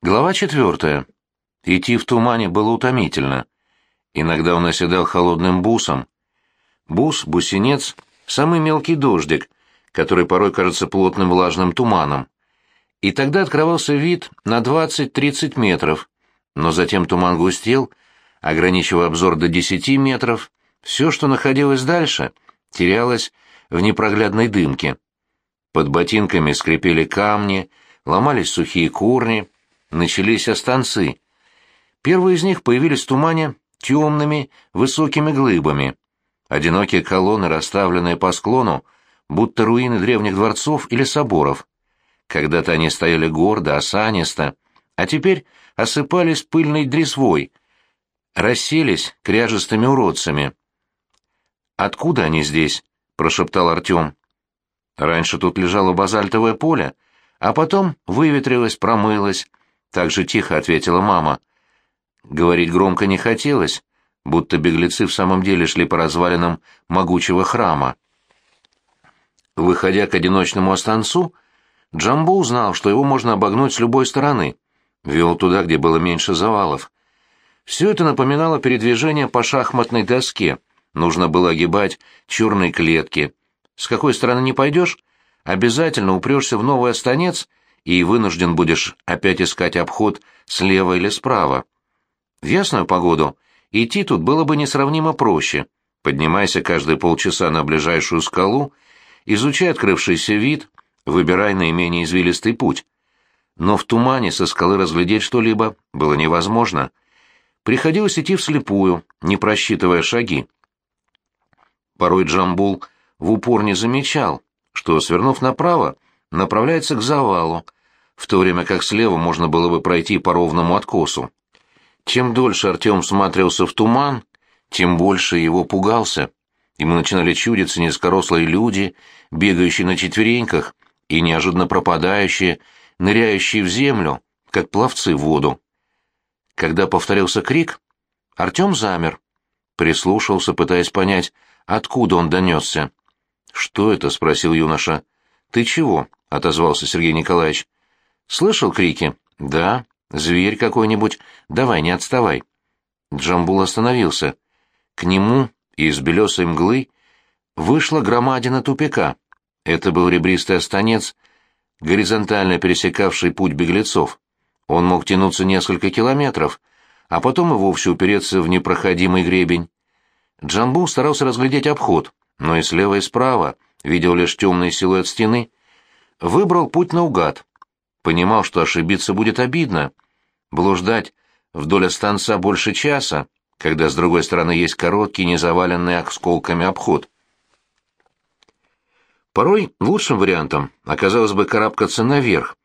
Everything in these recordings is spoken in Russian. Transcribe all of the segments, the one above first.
Глава четвертая. Идти в тумане было утомительно. Иногда он оседал холодным бусом. Бус, бусинец — самый мелкий дождик, который порой кажется плотным влажным туманом. И тогда открывался вид на 20-30 метров, но затем туман густел, ограничивая обзор до 10 метров, все, что находилось дальше, терялось в непроглядной дымке. Под ботинками скрипели камни, ломались сухие корни, начались останцы. Первые из них появились в тумане темными, высокими глыбами. Одинокие колонны, расставленные по склону, будто руины древних дворцов или соборов. Когда-то они стояли гордо, осанисто, а теперь осыпались пыльной дресвой, расселись кряжестыми уродцами. «Откуда они здесь?» — прошептал Артем. «Раньше тут лежало базальтовое поле, а потом выветрилось, промылось, так же тихо ответила мама. Говорить громко не хотелось, будто беглецы в самом деле шли по развалинам могучего храма. Выходя к одиночному останцу, Джамбо узнал, что его можно обогнуть с любой стороны. Вел туда, где было меньше завалов. Все это напоминало передвижение по шахматной доске. Нужно было огибать черные клетки. С какой стороны не пойдешь, обязательно упрешься в новый останец и вынужден будешь опять искать обход слева или справа. В ясную погоду идти тут было бы несравнимо проще. Поднимайся каждые полчаса на ближайшую скалу, изучай открывшийся вид, выбирай наименее извилистый путь. Но в тумане со скалы разглядеть что-либо было невозможно. Приходилось идти вслепую, не просчитывая шаги. Порой Джамбул в упор не замечал, что, свернув направо, направляется к завалу, в то время как слева можно было бы пройти по ровному откосу. Чем дольше Артем всматривался в туман, тем больше его пугался. Ему начинали чудиться низкорослые люди, бегающие на четвереньках и неожиданно пропадающие, ныряющие в землю, как пловцы в воду. Когда повторился крик, Артем замер, прислушался, пытаясь понять, откуда он донесся. «Что это?» — спросил юноша. «Ты чего?» — отозвался Сергей Николаевич. Слышал крики? Да. Зверь какой-нибудь. Давай, не отставай. Джамбул остановился. К нему из белесой мглы вышла громадина тупика. Это был ребристый останец, горизонтально пересекавший путь беглецов. Он мог тянуться несколько километров, а потом и вовсе упереться в непроходимый гребень. Джамбул старался разглядеть обход, но и слева, и справа видел лишь темный силуэт стены. Выбрал путь наугад, понимал, что ошибиться будет обидно. Блуждать вдоль останца больше часа, когда с другой стороны есть короткий, незаваленный осколками обход. Порой лучшим вариантом оказалось бы карабкаться наверх,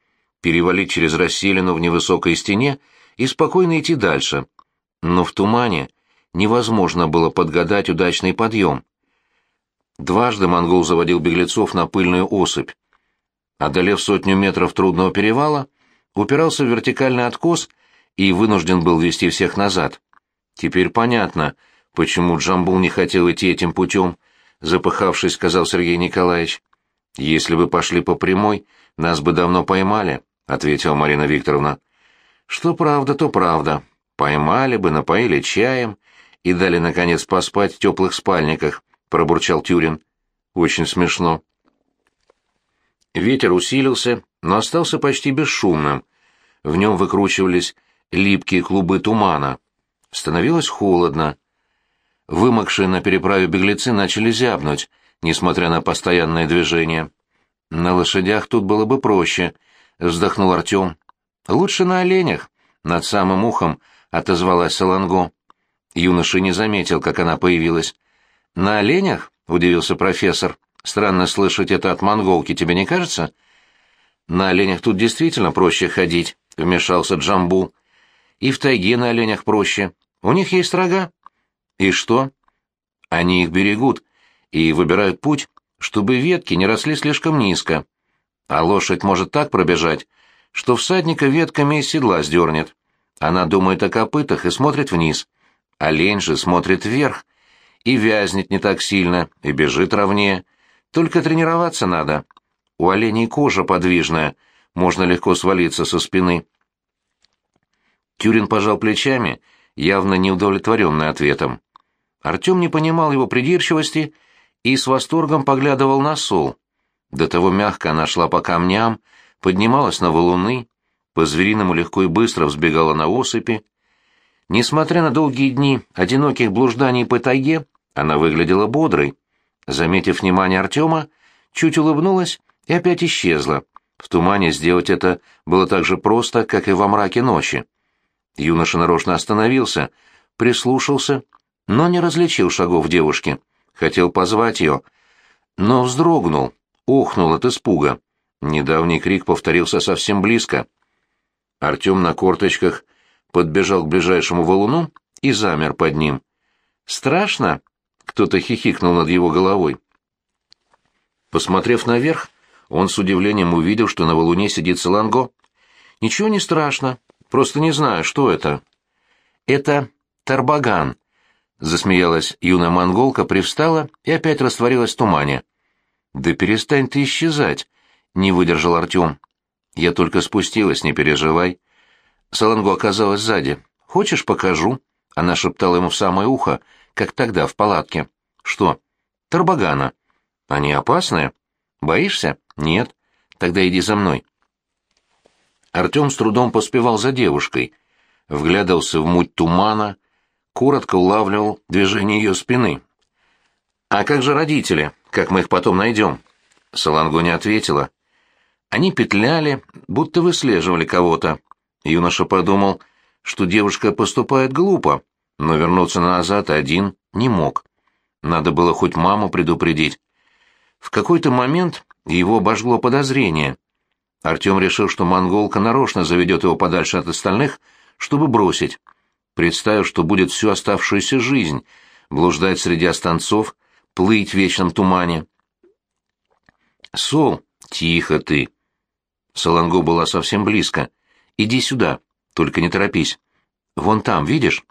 перевалить через расселину в невысокой стене и спокойно идти дальше. Но в тумане невозможно было подгадать удачный подъем. Дважды монгол заводил беглецов на пыльную осыпь одолев сотню метров трудного перевала, упирался в вертикальный откос и вынужден был вести всех назад. Теперь понятно, почему Джамбул не хотел идти этим путем, запыхавшись, сказал Сергей Николаевич. Если бы пошли по прямой, нас бы давно поймали, ответила Марина Викторовна. Что правда, то правда. Поймали бы, напоили чаем и дали, наконец, поспать в теплых спальниках, пробурчал Тюрин. Очень смешно. Ветер усилился, но остался почти бесшумным. В нем выкручивались липкие клубы тумана. Становилось холодно. Вымокшие на переправе беглецы начали зябнуть, несмотря на постоянное движение. «На лошадях тут было бы проще», — вздохнул Артем. «Лучше на оленях», — над самым ухом отозвалась Саланго. Юноша не заметил, как она появилась. «На оленях?» — удивился профессор. Странно слышать это от монголки, тебе не кажется? На оленях тут действительно проще ходить, вмешался Джамбу. И в тайге на оленях проще. У них есть рога. И что? Они их берегут и выбирают путь, чтобы ветки не росли слишком низко. А лошадь может так пробежать, что всадника ветками из седла сдернет. Она думает о копытах и смотрит вниз. Олень же смотрит вверх и вязнет не так сильно, и бежит ровнее. Только тренироваться надо. У оленей кожа подвижная, можно легко свалиться со спины. Тюрин пожал плечами, явно неудовлетворенный ответом. Артем не понимал его придирчивости и с восторгом поглядывал на Сол. До того мягко она шла по камням, поднималась на валуны, по-звериному легко и быстро взбегала на осыпи. Несмотря на долгие дни одиноких блужданий по тайге, она выглядела бодрой. Заметив внимание Артема, чуть улыбнулась и опять исчезла. В тумане сделать это было так же просто, как и во мраке ночи. Юноша нарочно остановился, прислушался, но не различил шагов девушки. Хотел позвать ее, но вздрогнул, охнул от испуга. Недавний крик повторился совсем близко. Артем на корточках подбежал к ближайшему валуну и замер под ним. «Страшно?» — кто-то хихикнул над его головой. Посмотрев наверх, он с удивлением увидел, что на валуне сидит Саланго. «Ничего не страшно, просто не знаю, что это». «Это Тарбаган», — засмеялась юная монголка, привстала и опять растворилась в тумане. «Да перестань ты исчезать», — не выдержал Артем. «Я только спустилась, не переживай». Саланго оказалась сзади. «Хочешь, покажу?» Она шептала ему в самое ухо, как тогда, в палатке. «Что?» «Тарбагана». «Они опасные?» «Боишься?» «Нет». «Тогда иди за мной». Артем с трудом поспевал за девушкой. Вглядывался в муть тумана, коротко улавливал движение ее спины. «А как же родители? Как мы их потом найдем?» Саланго не ответила. Они петляли, будто выслеживали кого-то. Юноша подумал, что девушка поступает глупо, но вернуться назад один не мог. Надо было хоть маму предупредить. В какой-то момент его обожгло подозрение. Артем решил, что монголка нарочно заведет его подальше от остальных, чтобы бросить. Представив, что будет всю оставшуюся жизнь блуждать среди останцов, плыть в вечном тумане. «Сол, тихо ты!» Саланго была совсем близко. «Иди сюда, только не торопись. Вон там, видишь?»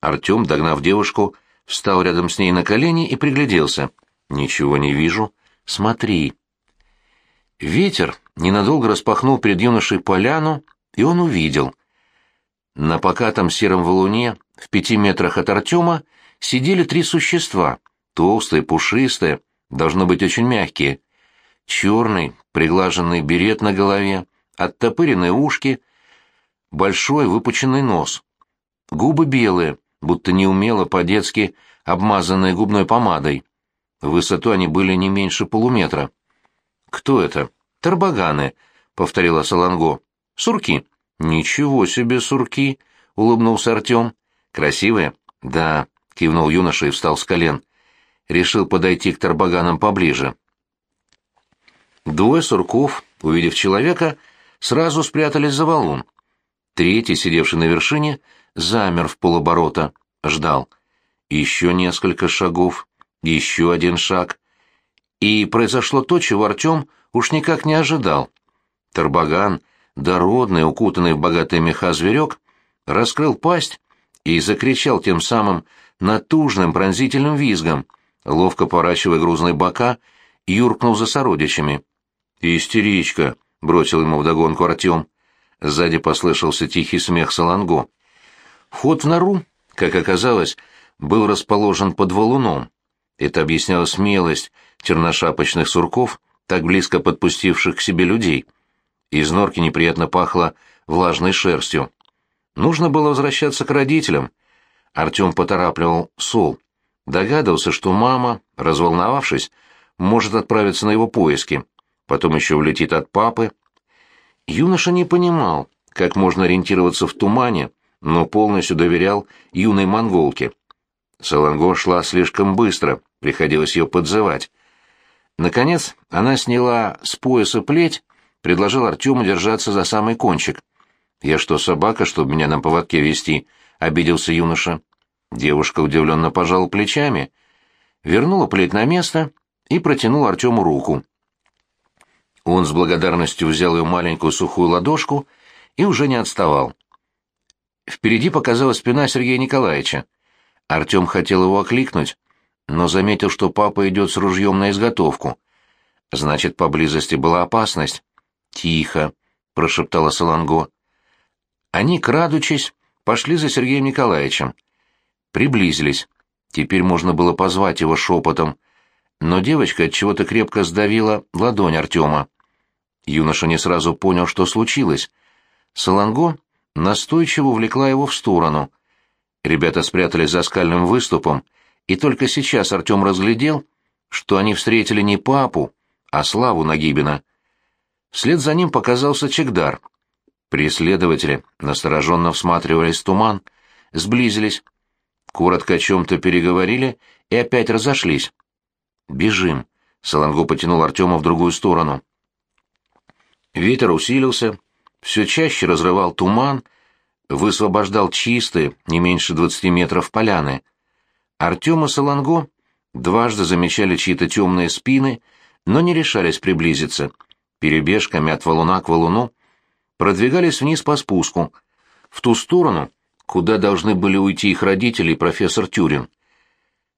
Артем, догнав девушку, встал рядом с ней на колени и пригляделся. «Ничего не вижу. Смотри». Ветер ненадолго распахнул перед юношей поляну, и он увидел. На покатом сером валуне, в пяти метрах от Артема, сидели три существа, толстые, пушистые, должно быть очень мягкие. Черный, приглаженный берет на голове, оттопыренные ушки, большой выпученный нос. Губы белые, будто неумело по-детски обмазанные губной помадой. В высоту они были не меньше полуметра. «Кто это?» «Тарбаганы», — повторила Саланго. «Сурки». «Ничего себе сурки!» — улыбнулся Артем. «Красивые?» «Да», — кивнул юноша и встал с колен. Решил подойти к Тарбаганам поближе. Двое сурков, увидев человека, сразу спрятались за валун. Третий, сидевший на вершине, замер в полоборота, ждал. Еще несколько шагов, еще один шаг. И произошло то, чего Артем уж никак не ожидал. Тарбаган, дородный, укутанный в богатые меха зверек, раскрыл пасть и закричал тем самым натужным пронзительным визгом, ловко поворачивая грузные бока, юркнул за сородичами. «Истеричка!» — бросил ему вдогонку Артем. Сзади послышался тихий смех Саланго. Вход в нору, как оказалось, был расположен под валуном. Это объясняло смелость черношапочных сурков, так близко подпустивших к себе людей. Из норки неприятно пахло влажной шерстью. Нужно было возвращаться к родителям. Артем поторапливал Сол. Догадывался, что мама, разволновавшись, может отправиться на его поиски потом еще улетит от папы. Юноша не понимал, как можно ориентироваться в тумане, но полностью доверял юной монголке. Саланго шла слишком быстро, приходилось ее подзывать. Наконец она сняла с пояса плеть, предложил Артему держаться за самый кончик. «Я что, собака, чтобы меня на поводке вести?» — обиделся юноша. Девушка удивленно пожала плечами, вернула плеть на место и протянула Артему руку. Он с благодарностью взял ее маленькую сухую ладошку и уже не отставал. Впереди показалась спина Сергея Николаевича. Артем хотел его окликнуть, но заметил, что папа идет с ружьем на изготовку. Значит, поблизости была опасность. «Тихо», — прошептала Саланго. Они, крадучись, пошли за Сергеем Николаевичем. Приблизились. Теперь можно было позвать его шепотом, но девочка от чего-то крепко сдавила ладонь Артема. Юноша не сразу понял, что случилось. Саланго настойчиво увлекла его в сторону. Ребята спрятались за скальным выступом, и только сейчас Артем разглядел, что они встретили не папу, а Славу Нагибина. Вслед за ним показался Чегдар. Преследователи настороженно всматривались в туман, сблизились, коротко о чем-то переговорили и опять разошлись. «Бежим!» — Саланго потянул Артема в другую сторону. Ветер усилился, все чаще разрывал туман, высвобождал чистые, не меньше двадцати метров поляны. Артем и Саланго дважды замечали чьи-то темные спины, но не решались приблизиться. Перебежками от валуна к валуну продвигались вниз по спуску, в ту сторону, куда должны были уйти их родители и профессор Тюрин.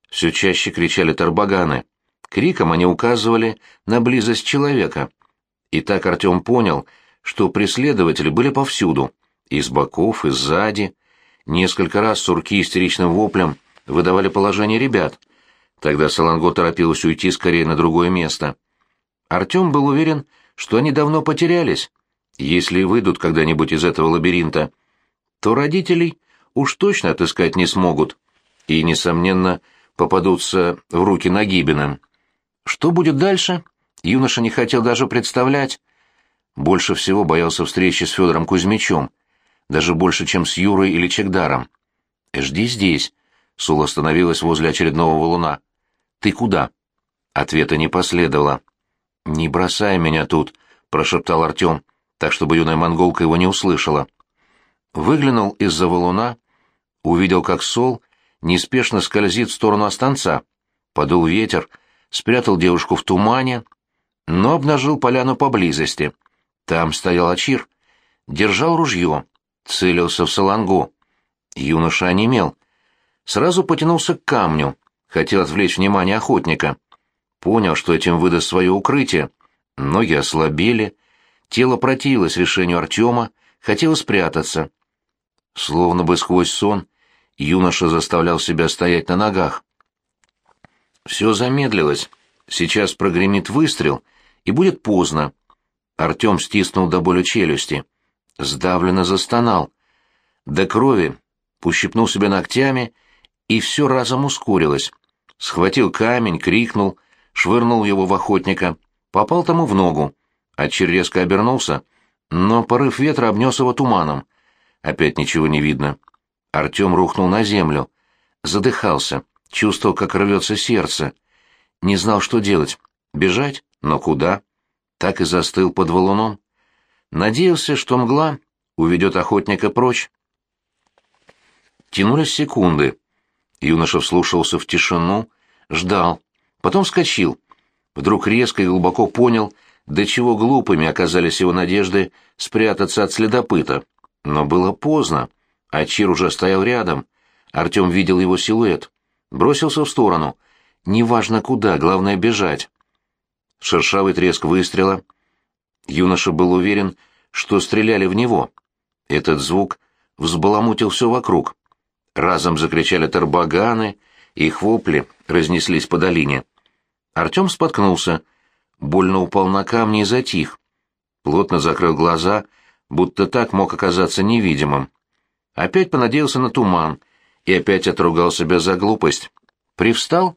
Все чаще кричали тарбаганы. Криком они указывали на близость человека. И так Артем понял, что преследователи были повсюду, и с боков, и сзади. Несколько раз сурки истеричным воплем выдавали положение ребят. Тогда Саланго торопилась уйти скорее на другое место. Артем был уверен, что они давно потерялись. Если выйдут когда-нибудь из этого лабиринта, то родителей уж точно отыскать не смогут и, несомненно, попадутся в руки Нагибиным. Что будет дальше, юноша не хотел даже представлять. Больше всего боялся встречи с Федором Кузьмичем, даже больше, чем с Юрой или Чегдаром. «Жди здесь», — Сула остановилась возле очередного валуна. «Ты куда?» Ответа не последовало. «Не бросай меня тут», — прошептал Артем, так, чтобы юная монголка его не услышала. Выглянул из-за валуна, увидел, как Сол неспешно скользит в сторону останца. Подул ветер, спрятал девушку в тумане, но обнажил поляну поблизости. Там стоял Ачир, держал ружье, целился в салангу. Юноша онемел. Сразу потянулся к камню, хотел отвлечь внимание охотника. Понял, что этим выдаст свое укрытие. Ноги ослабели, тело противилось решению Артема, хотело спрятаться. Словно бы сквозь сон, юноша заставлял себя стоять на ногах. Все замедлилось. Сейчас прогремит выстрел, и будет поздно. Артем стиснул до боли челюсти. Сдавленно застонал. До крови пущипнул себя ногтями, и все разом ускорилось. Схватил камень, крикнул, швырнул его в охотника, попал тому в ногу. Отчер резко обернулся, но порыв ветра обнес его туманом. Опять ничего не видно. Артем рухнул на землю. Задыхался, чувствовал, как рвется сердце. Не знал, что делать. Бежать? Но куда? Так и застыл под валуном. Надеялся, что мгла уведет охотника прочь. Тянулись секунды. Юноша вслушался в тишину, ждал. Потом вскочил. Вдруг резко и глубоко понял, до чего глупыми оказались его надежды спрятаться от следопыта. Но было поздно. Ачир уже стоял рядом. Артем видел его силуэт. Бросился в сторону. Неважно куда, главное бежать. Шершавый треск выстрела. Юноша был уверен, что стреляли в него. Этот звук взбаламутил все вокруг. Разом закричали тарбаганы, их вопли разнеслись по долине. Артем споткнулся, больно упал на камни и затих. Плотно закрыл глаза, будто так мог оказаться невидимым. Опять понадеялся на туман и опять отругал себя за глупость. Привстал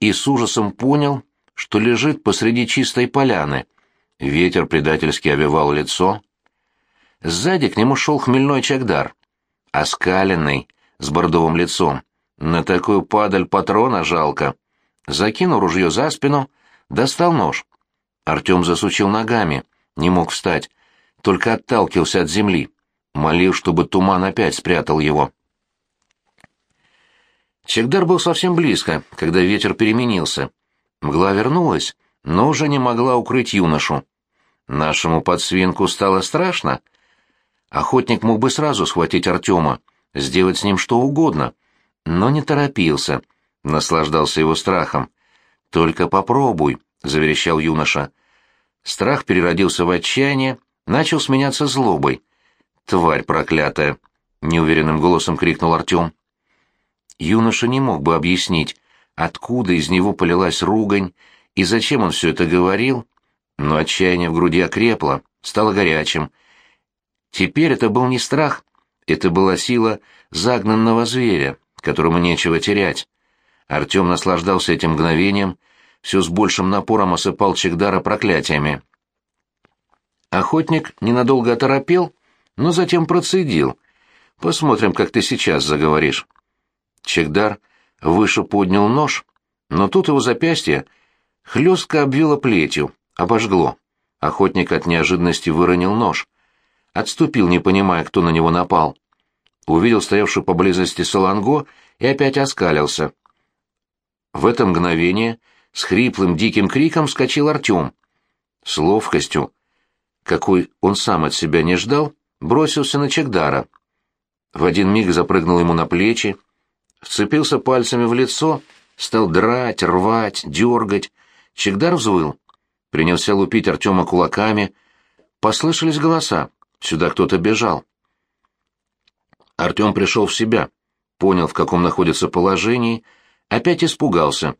и с ужасом понял, что лежит посреди чистой поляны. Ветер предательски овевал лицо. Сзади к нему шел хмельной чагдар, оскаленный, с бордовым лицом. На такую падаль патрона жалко. Закинул ружье за спину, достал нож. Артем засучил ногами, не мог встать, только отталкивался от земли, молил, чтобы туман опять спрятал его. Чегдар был совсем близко, когда ветер переменился. Мгла вернулась, но уже не могла укрыть юношу. Нашему подсвинку стало страшно. Охотник мог бы сразу схватить Артема, сделать с ним что угодно, но не торопился, наслаждался его страхом. «Только попробуй», — заверещал юноша. Страх переродился в отчаяние, начал сменяться злобой. «Тварь проклятая!» — неуверенным голосом крикнул Артем. Юноша не мог бы объяснить, откуда из него полилась ругань и зачем он все это говорил, но отчаяние в груди окрепло, стало горячим. Теперь это был не страх, это была сила загнанного зверя, которому нечего терять. Артем наслаждался этим мгновением, все с большим напором осыпал Чегдара проклятиями. Охотник ненадолго оторопел, но затем процедил. «Посмотрим, как ты сейчас заговоришь». Чегдар выше поднял нож, но тут его запястье хлестко обвило плетью, обожгло. Охотник от неожиданности выронил нож. Отступил, не понимая, кто на него напал. Увидел стоявшую поблизости Саланго и опять оскалился. В это мгновение с хриплым диким криком вскочил Артем. С ловкостью, какой он сам от себя не ждал, бросился на Чегдара. В один миг запрыгнул ему на плечи, вцепился пальцами в лицо, стал драть, рвать, дергать. Чегдар взвыл. Принялся лупить Артема кулаками. Послышались голоса. Сюда кто-то бежал. Артем пришел в себя, понял, в каком находится положении, опять испугался.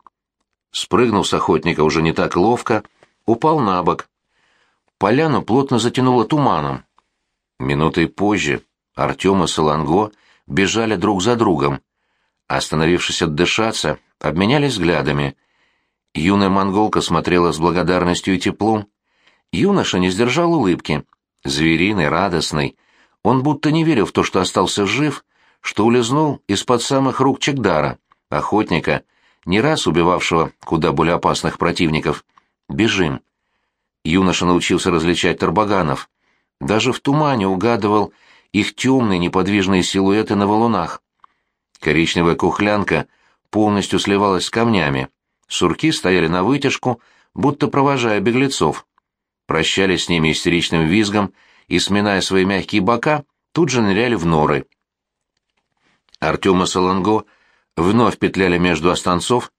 Спрыгнул с охотника уже не так ловко, упал на бок. Поляну плотно затянуло туманом. Минутой позже Артем и Саланго бежали друг за другом. Остановившись отдышаться, обменялись взглядами. Юная монголка смотрела с благодарностью и теплом. Юноша не сдержал улыбки. Звериный, радостный. Он будто не верил в то, что остался жив, что улизнул из-под самых рук Чегдара, охотника, не раз убивавшего куда более опасных противников. «Бежим». Юноша научился различать тарбаганов. Даже в тумане угадывал их темные неподвижные силуэты на валунах. Коричневая кухлянка полностью сливалась с камнями. Сурки стояли на вытяжку, будто провожая беглецов. Прощались с ними истеричным визгом и, сминая свои мягкие бока, тут же ныряли в норы. Артем и Саланго вновь петляли между останцов,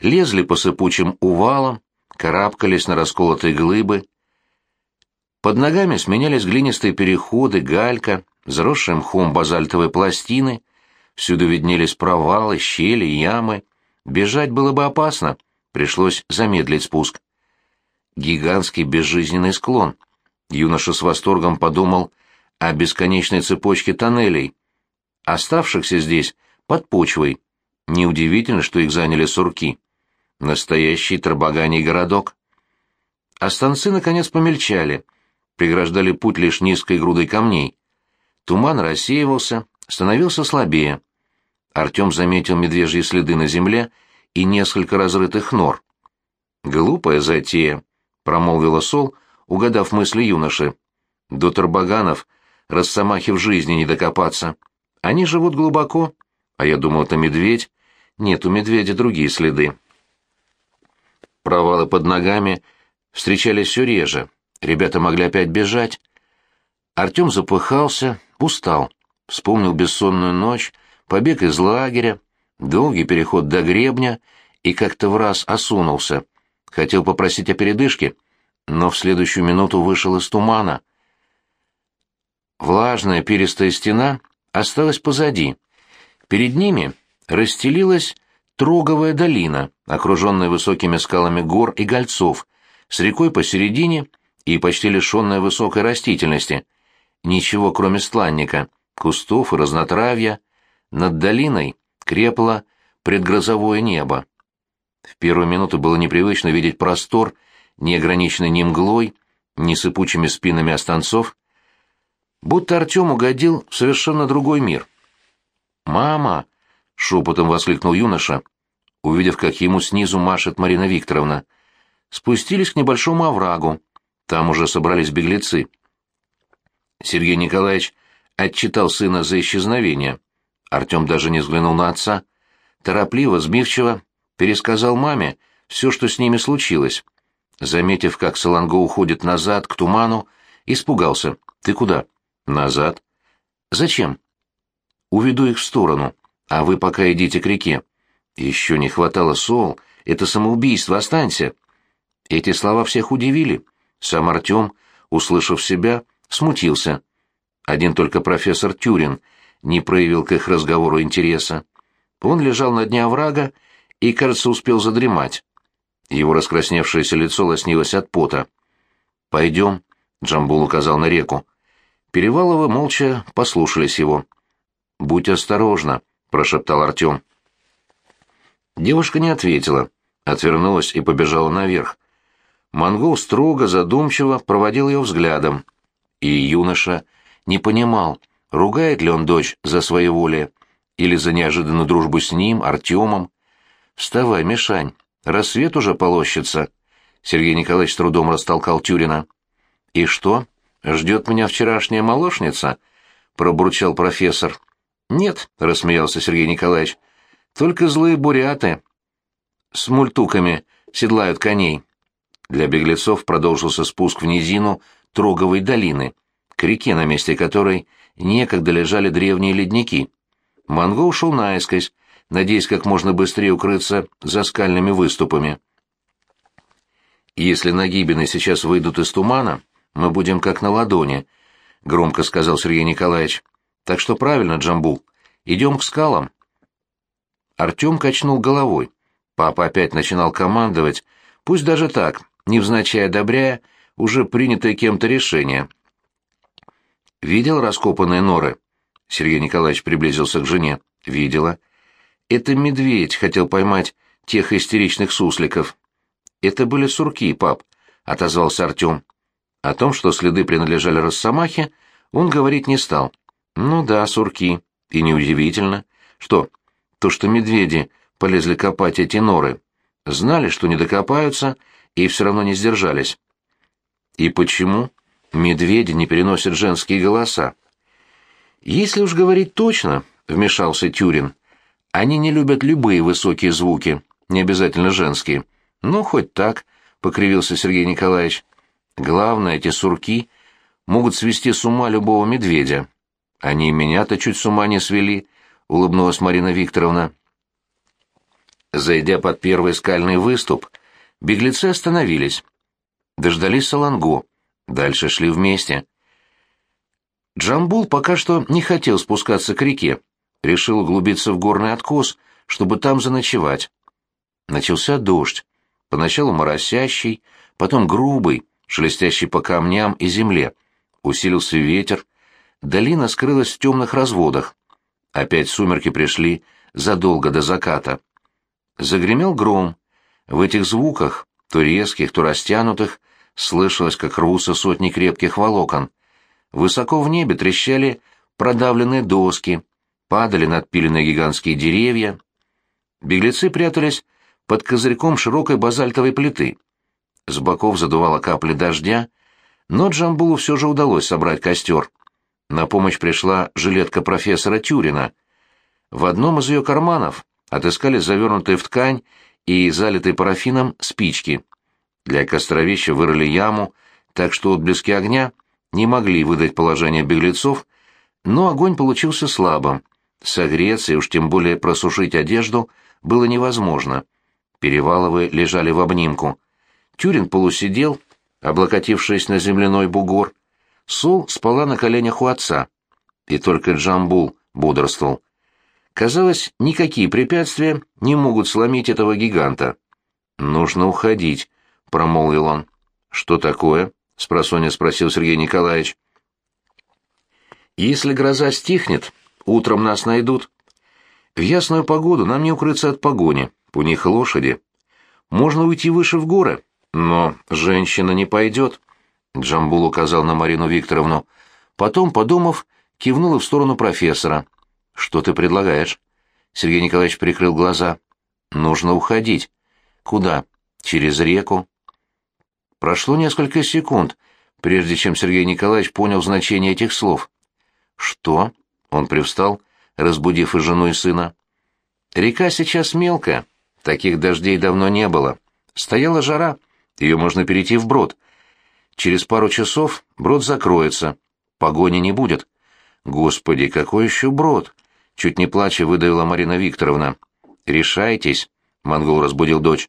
лезли по сыпучим увалам, карабкались на расколотые глыбы. Под ногами сменялись глинистые переходы, галька, заросшие мхом базальтовые пластины — Всюду виднелись провалы, щели, ямы. Бежать было бы опасно, пришлось замедлить спуск. Гигантский безжизненный склон. Юноша с восторгом подумал о бесконечной цепочке тоннелей, оставшихся здесь под почвой. Неудивительно, что их заняли сурки. Настоящий Тарбаганий городок. А станцы, наконец, помельчали, преграждали путь лишь низкой грудой камней. Туман рассеивался, становился слабее. Артем заметил медвежьи следы на земле и несколько разрытых нор. «Глупая затея», — промолвила Сол, угадав мысли юноши. «До Тарбаганов росомахи в жизни не докопаться. Они живут глубоко. А я думал, это медведь. Нет, у медведя другие следы». Провалы под ногами встречались все реже. Ребята могли опять бежать. Артем запыхался, устал. Вспомнил бессонную ночь, побег из лагеря, долгий переход до гребня и как-то в раз осунулся. Хотел попросить о передышке, но в следующую минуту вышел из тумана. Влажная перистая стена осталась позади. Перед ними расстелилась Троговая долина, окруженная высокими скалами гор и гольцов, с рекой посередине и почти лишенная высокой растительности. Ничего, кроме стланника, кустов и разнотравья, над долиной крепло предгрозовое небо. В первую минуту было непривычно видеть простор, не ограниченный ни мглой, ни сыпучими спинами останцов, будто Артем угодил в совершенно другой мир. «Мама!» — шепотом воскликнул юноша, увидев, как ему снизу машет Марина Викторовна. Спустились к небольшому оврагу. Там уже собрались беглецы. Сергей Николаевич отчитал сына за исчезновение. Артем даже не взглянул на отца. Торопливо, сбивчиво пересказал маме все, что с ними случилось. Заметив, как Саланго уходит назад, к туману, испугался. «Ты куда?» «Назад». «Зачем?» «Уведу их в сторону, а вы пока идите к реке». «Еще не хватало, Сол. Это самоубийство, останься». Эти слова всех удивили. Сам Артем, услышав себя, смутился. Один только профессор Тюрин не проявил к их разговору интереса. Он лежал на дне оврага и, кажется, успел задремать. Его раскрасневшееся лицо лоснилось от пота. «Пойдем», — Джамбул указал на реку. Переваловы молча послушались его. «Будь осторожна», — прошептал Артем. Девушка не ответила, отвернулась и побежала наверх. Монгол строго, задумчиво проводил ее взглядом. И юноша не понимал, ругает ли он дочь за своеволие или за неожиданную дружбу с ним, Артемом. «Вставай, Мишань, рассвет уже полощется», — Сергей Николаевич с трудом растолкал Тюрина. «И что, ждет меня вчерашняя молочница?» — пробурчал профессор. «Нет», — рассмеялся Сергей Николаевич, — «только злые буряты с мультуками седлают коней». Для беглецов продолжился спуск в низину Троговой долины, к реке, на месте которой некогда лежали древние ледники. Монгол шел наискось, надеясь как можно быстрее укрыться за скальными выступами. «Если нагибины сейчас выйдут из тумана, мы будем как на ладони», — громко сказал Сергей Николаевич. «Так что правильно, Джамбул, идем к скалам». Артем качнул головой. Папа опять начинал командовать, пусть даже так, невзначай одобряя уже принятое кем-то решение. «Видел раскопанные норы?» Сергей Николаевич приблизился к жене. «Видела. Это медведь хотел поймать тех истеричных сусликов». «Это были сурки, пап», — отозвался Артем. О том, что следы принадлежали Росомахе, он говорить не стал. «Ну да, сурки. И неудивительно. Что? То, что медведи полезли копать эти норы. Знали, что не докопаются, и все равно не сдержались. И почему медведи не переносят женские голоса? Если уж говорить точно, вмешался Тюрин, они не любят любые высокие звуки, не обязательно женские. Ну, хоть так, покривился Сергей Николаевич. Главное, эти сурки могут свести с ума любого медведя. Они меня-то чуть с ума не свели, улыбнулась Марина Викторовна. Зайдя под первый скальный выступ, беглецы остановились. Дождались Саланго. Дальше шли вместе. Джамбул пока что не хотел спускаться к реке. Решил углубиться в горный откос, чтобы там заночевать. Начался дождь. Поначалу моросящий, потом грубый, шелестящий по камням и земле. Усилился ветер. Долина скрылась в темных разводах. Опять сумерки пришли задолго до заката. Загремел гром. В этих звуках, то резких, то растянутых, слышалось, как рвутся сотни крепких волокон. Высоко в небе трещали продавленные доски, падали надпиленные гигантские деревья. Беглецы прятались под козырьком широкой базальтовой плиты. С боков задувало капли дождя, но Джамбулу все же удалось собрать костер. На помощь пришла жилетка профессора Тюрина. В одном из ее карманов отыскали завернутые в ткань и залитые парафином спички. Для костровища вырыли яму, так что отблески огня не могли выдать положение беглецов, но огонь получился слабым. Согреться и уж тем более просушить одежду было невозможно. Переваловы лежали в обнимку. Тюрин полусидел, облокотившись на земляной бугор. Сул спала на коленях у отца. И только Джамбул бодрствовал. Казалось, никакие препятствия не могут сломить этого гиганта. «Нужно уходить», — промолвил он. «Что такое?» — спросонья спросил Сергей Николаевич. «Если гроза стихнет, утром нас найдут. В ясную погоду нам не укрыться от погони, у них лошади. Можно уйти выше в горы, но женщина не пойдет», — Джамбул указал на Марину Викторовну. Потом, подумав, кивнул в сторону профессора. «Что ты предлагаешь?» Сергей Николаевич прикрыл глаза. «Нужно уходить». «Куда?» «Через реку». Прошло несколько секунд, прежде чем Сергей Николаевич понял значение этих слов. «Что?» — он привстал, разбудив и жену, и сына. «Река сейчас мелкая, таких дождей давно не было. Стояла жара, ее можно перейти вброд. Через пару часов брод закроется, погони не будет. Господи, какой еще брод? Чуть не плача выдавила Марина Викторовна. «Решайтесь», — монгол разбудил дочь.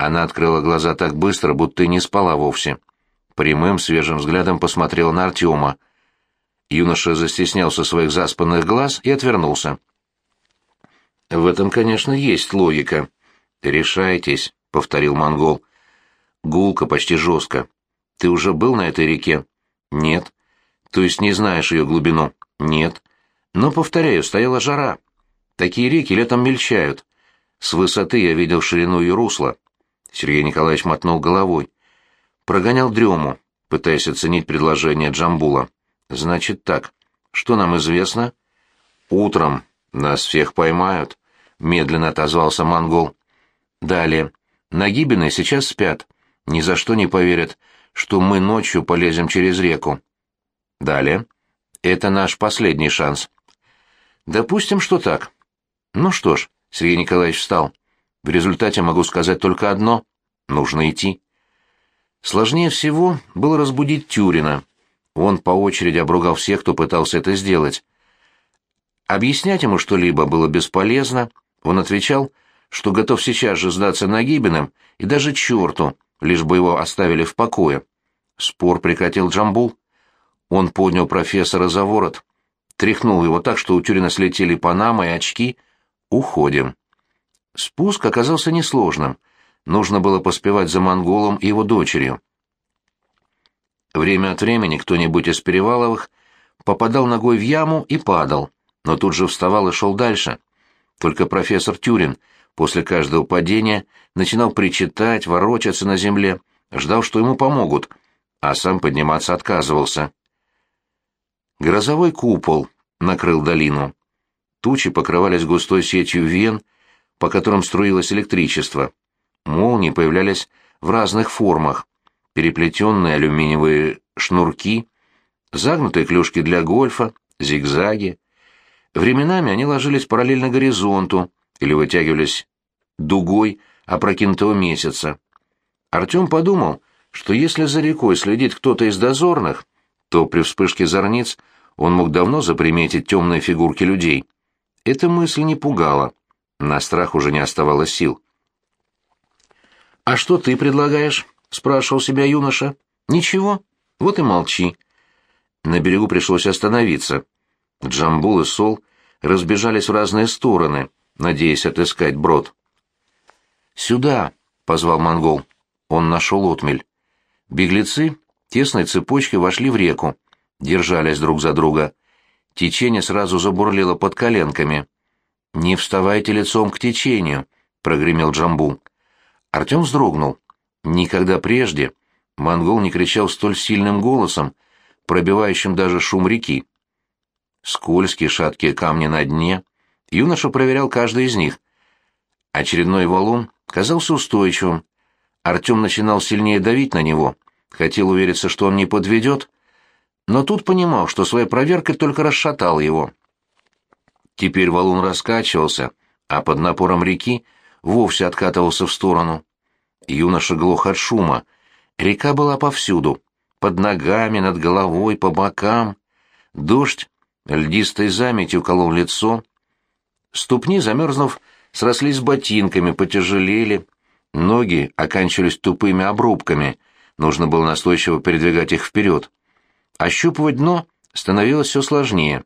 Она открыла глаза так быстро, будто и не спала вовсе. Прямым, свежим взглядом посмотрела на Артема. Юноша застеснялся своих заспанных глаз и отвернулся. В этом, конечно, есть логика. Решайтесь, повторил монгол. Гулко, почти жестко. Ты уже был на этой реке? Нет. То есть не знаешь ее глубину? Нет. Но, повторяю, стояла жара. Такие реки летом мельчают. С высоты я видел ширину ее русла. Сергей Николаевич мотнул головой. Прогонял дрему, пытаясь оценить предложение Джамбула. Значит так. Что нам известно? Утром нас всех поймают, медленно отозвался монгол. Далее. Нагибины сейчас спят. Ни за что не поверят, что мы ночью полезем через реку. Далее. Это наш последний шанс. Допустим, что так. Ну что ж, Сергей Николаевич встал. В результате могу сказать только одно. Нужно идти. Сложнее всего было разбудить Тюрина. Он по очереди обругал всех, кто пытался это сделать. Объяснять ему что-либо было бесполезно. Он отвечал, что готов сейчас же сдаться Нагибиным и даже черту, лишь бы его оставили в покое. Спор прекратил Джамбул. Он поднял профессора за ворот, тряхнул его так, что у Тюрина слетели панама и очки. «Уходим». Спуск оказался несложным. Нужно было поспевать за монголом и его дочерью. Время от времени кто-нибудь из Переваловых попадал ногой в яму и падал, но тут же вставал и шел дальше. Только профессор Тюрин после каждого падения начинал причитать, ворочаться на земле, ждал, что ему помогут, а сам подниматься отказывался. Грозовой купол накрыл долину. Тучи покрывались густой сетью вен, по которым струилось электричество. Молнии появлялись в разных формах. Переплетенные алюминиевые шнурки, загнутые клюшки для гольфа, зигзаги. Временами они ложились параллельно горизонту или вытягивались дугой опрокинутого месяца. Артем подумал, что если за рекой следит кто-то из дозорных, то при вспышке зорниц он мог давно заприметить темные фигурки людей. Эта мысль не пугала. На страх уже не оставалось сил. «А что ты предлагаешь?» — спрашивал себя юноша. «Ничего. Вот и молчи». На берегу пришлось остановиться. Джамбул и Сол разбежались в разные стороны, надеясь отыскать брод. «Сюда!» — позвал монгол. Он нашел отмель. Беглецы тесной цепочкой вошли в реку, держались друг за друга. Течение сразу забурлило под коленками. «Не вставайте лицом к течению», — прогремел Джамбу. Артем вздрогнул. Никогда прежде монгол не кричал столь сильным голосом, пробивающим даже шум реки. Скользкие шаткие камни на дне. Юноша проверял каждый из них. Очередной валун казался устойчивым. Артем начинал сильнее давить на него, хотел увериться, что он не подведет, но тут понимал, что своей проверкой только расшатал его. Теперь валун раскачивался, а под напором реки вовсе откатывался в сторону. Юноша глух от шума. Река была повсюду. Под ногами, над головой, по бокам. Дождь льдистой заметью колол лицо. Ступни, замерзнув, срослись ботинками, потяжелели. Ноги оканчивались тупыми обрубками. Нужно было настойчиво передвигать их вперед. Ощупывать дно становилось все сложнее.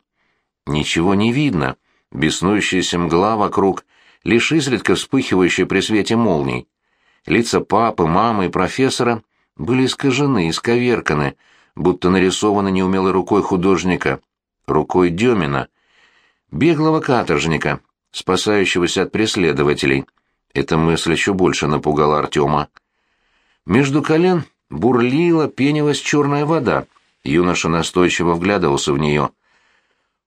Ничего не видно. Беснующаяся мгла вокруг, лишь изредка вспыхивающая при свете молний. Лица папы, мамы и профессора были искажены, исковерканы, будто нарисованы неумелой рукой художника, рукой Демина, беглого каторжника, спасающегося от преследователей. Эта мысль еще больше напугала Артема. Между колен бурлила, пенилась черная вода. Юноша настойчиво вглядывался в нее.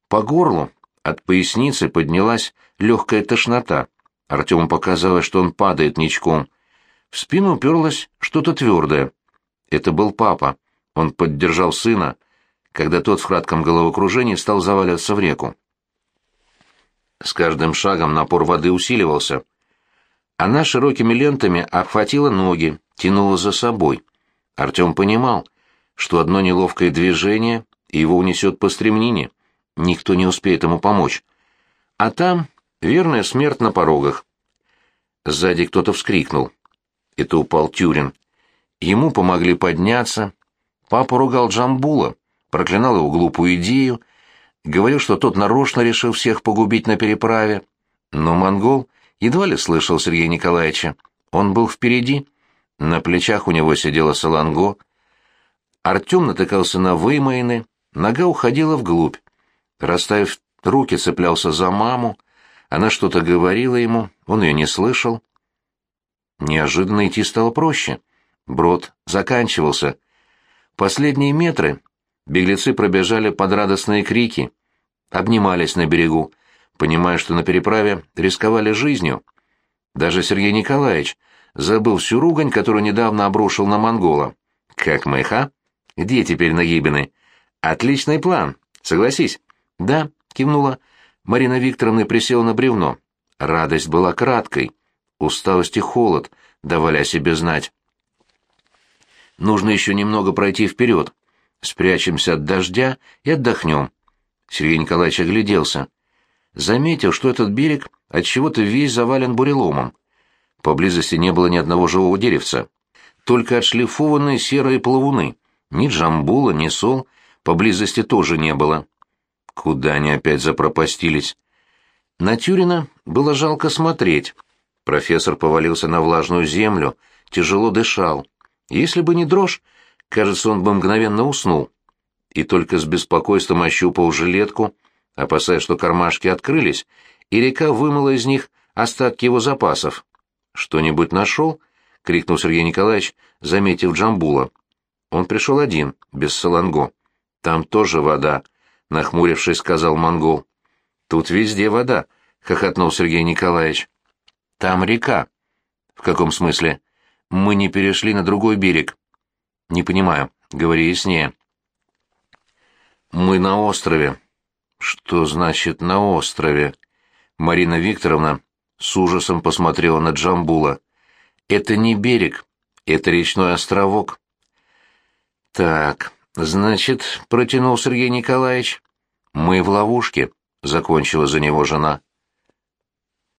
По горлу от поясницы поднялась легкая тошнота. Артему показалось, что он падает ничком. В спину уперлось что-то твердое. Это был папа. Он поддержал сына, когда тот в кратком головокружении стал заваливаться в реку. С каждым шагом напор воды усиливался. Она широкими лентами обхватила ноги, тянула за собой. Артем понимал, что одно неловкое движение, его унесет по стремнине. Никто не успеет ему помочь. А там верная смерть на порогах. Сзади кто-то вскрикнул. Это упал Тюрин. Ему помогли подняться. Папа ругал Джамбула, проклинал его глупую идею, говорил, что тот нарочно решил всех погубить на переправе. Но монгол едва ли слышал Сергея Николаевича. Он был впереди. На плечах у него сидела саланго. Артем натыкался на вымоины, нога уходила вглубь. Расставив руки, цеплялся за маму. Она что-то говорила ему, он ее не слышал. Неожиданно идти стало проще. Брод заканчивался. Последние метры беглецы пробежали под радостные крики, обнимались на берегу, понимая, что на переправе рисковали жизнью. Даже Сергей Николаевич забыл всю ругань, которую недавно обрушил на монгола. «Как мы их? Где теперь нагибины? Отличный план, согласись?» «Да», — кивнула. Марина Викторовна присела на бревно. Радость была краткой. Усталость и холод давали о себе знать. Нужно еще немного пройти вперед. Спрячемся от дождя и отдохнем. Сергей Николаевич огляделся. Заметил, что этот берег от чего то весь завален буреломом. Поблизости не было ни одного живого деревца. Только отшлифованные серые плавуны. Ни джамбула, ни сол поблизости тоже не было. Куда они опять запропастились? На Тюрина было жалко смотреть. Профессор повалился на влажную землю, тяжело дышал. Если бы не дрожь, кажется, он бы мгновенно уснул. И только с беспокойством ощупал жилетку, опасаясь, что кармашки открылись, и река вымыла из них остатки его запасов. «Что-нибудь нашел?» — крикнул Сергей Николаевич, заметив Джамбула. Он пришел один, без саланго. «Там тоже вода», — нахмурившись, сказал монгол. «Тут везде вода», — хохотнул Сергей Николаевич. «Там река». «В каком смысле?» мы не перешли на другой берег. Не понимаю, говори яснее. Мы на острове. Что значит на острове? Марина Викторовна с ужасом посмотрела на Джамбула. Это не берег, это речной островок. Так, значит, протянул Сергей Николаевич. Мы в ловушке, закончила за него жена.